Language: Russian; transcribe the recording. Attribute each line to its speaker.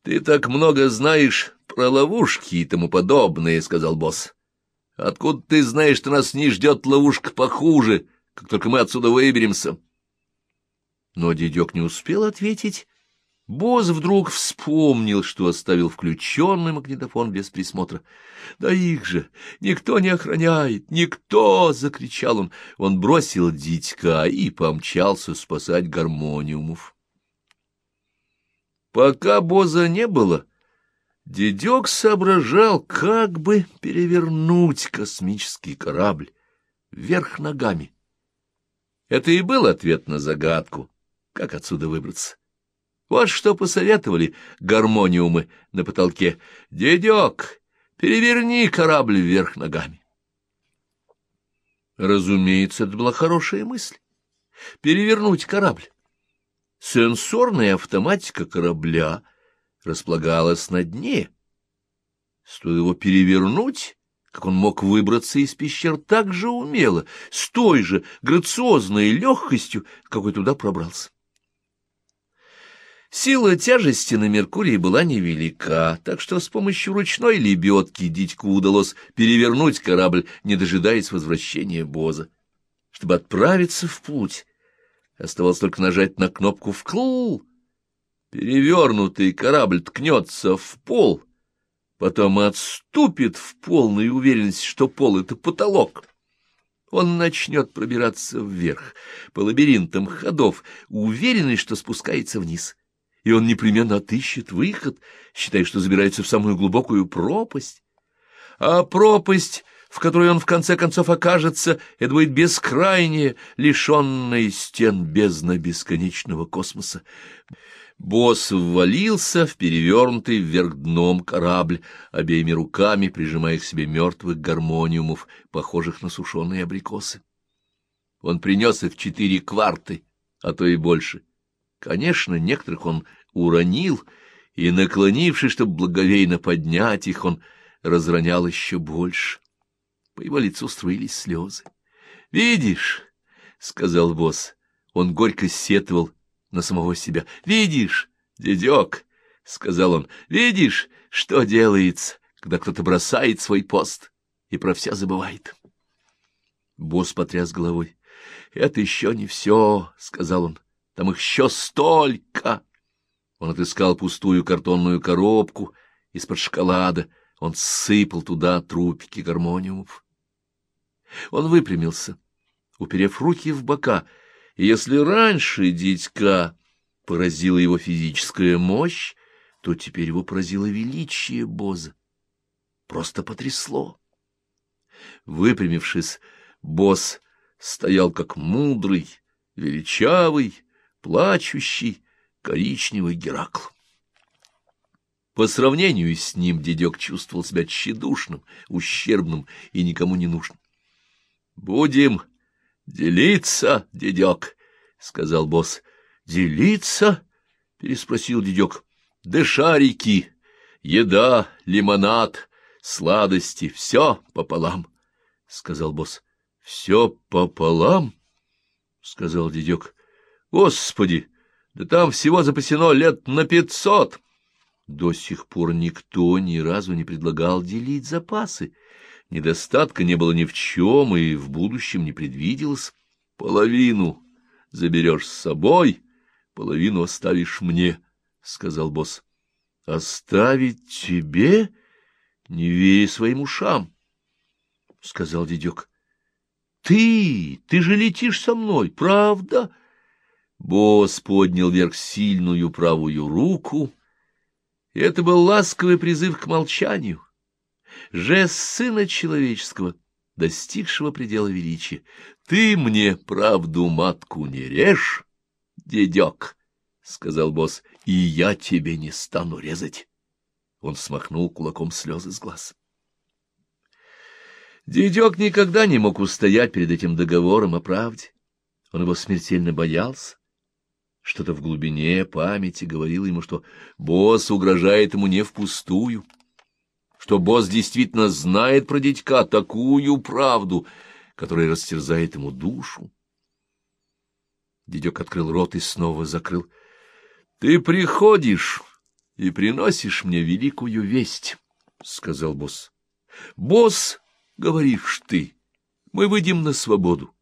Speaker 1: — Ты так много знаешь про ловушки и тому подобное, — сказал босс. — Откуда ты знаешь, что нас не ждет ловушка похуже, как только мы отсюда выберемся? Но дедек не успел ответить. Босс вдруг вспомнил, что оставил включенный магнитофон без присмотра. — Да их же никто не охраняет, никто! — закричал он. Он бросил дитька и помчался спасать гармониумов. Пока Боза не было, дедек соображал, как бы перевернуть космический корабль вверх ногами. Это и был ответ на загадку, как отсюда выбраться. Вот что посоветовали гармониумы на потолке. «Дедек, переверни корабль вверх ногами». Разумеется, это была хорошая мысль. Перевернуть корабль. Сенсорная автоматика корабля располагалась на дне. Стоило его перевернуть, как он мог выбраться из пещер так же умело, с той же грациозной легкостью, какой туда пробрался. Сила тяжести на Меркурии была невелика, так что с помощью ручной лебедки Дитьку удалось перевернуть корабль, не дожидаясь возвращения Боза. Чтобы отправиться в путь, Оставалось только нажать на кнопку «вкл». Перевернутый корабль ткнется в пол, потом отступит в полной уверенности, что пол — это потолок. Он начнет пробираться вверх, по лабиринтам ходов, уверенный, что спускается вниз. И он непременно отыщет выход, считая, что забирается в самую глубокую пропасть. А пропасть в которой он в конце концов окажется, это будет бескрайняя, лишенная стен бездна бесконечного космоса. Босс ввалился в перевернутый вверх дном корабль, обеими руками прижимая к себе мертвых гармониумов, похожих на сушеные абрикосы. Он принес их четыре кварты, а то и больше. Конечно, некоторых он уронил, и, наклонившись, чтобы благовейно поднять их, он разронял еще больше. По его лицу струились слезы. — Видишь, — сказал босс, он горько сетовал на самого себя. — Видишь, дедек, — сказал он, — видишь, что делается, когда кто-то бросает свой пост и про все забывает. Босс потряс головой. — Это еще не все, — сказал он, — там их еще столько. Он отыскал пустую картонную коробку из-под шоколада, он сыпал туда трупики гармониумов. Он выпрямился, уперев руки в бока, если раньше дитька поразила его физическая мощь, то теперь его поразило величие Боза. Просто потрясло. Выпрямившись, Боз стоял как мудрый, величавый, плачущий, коричневый Геракл. По сравнению с ним дедек чувствовал себя тщедушным, ущербным и никому не нужным. Будем делиться, дедек, — сказал босс. — Делиться? — переспросил дедек. — Да шарики, еда, лимонад, сладости, все пополам, — сказал босс. — Все пополам? — сказал дедек. — Господи, да там всего запасено лет на пятьсот. До сих пор никто ни разу не предлагал делить запасы. Недостатка не было ни в чем и в будущем не предвиделось. Половину заберешь с собой, половину оставишь мне, — сказал босс. — Оставить тебе? Не веря своим ушам, — сказал дедек. — Ты, ты же летишь со мной, правда? Босс поднял вверх сильную правую руку, это был ласковый призыв к молчанию жест сына человеческого, достигшего предела величия. Ты мне правду матку не режь, дедек, — сказал босс, — и я тебе не стану резать. Он смахнул кулаком слезы с глаз. Дедек никогда не мог устоять перед этим договором о правде. Он его смертельно боялся. Что-то в глубине памяти говорило ему, что босс угрожает ему не впустую что босс действительно знает про дядька такую правду, которая растерзает ему душу. Дедек открыл рот и снова закрыл. — Ты приходишь и приносишь мне великую весть, — сказал босс. — Босс, говоришь ты, мы выйдем на свободу.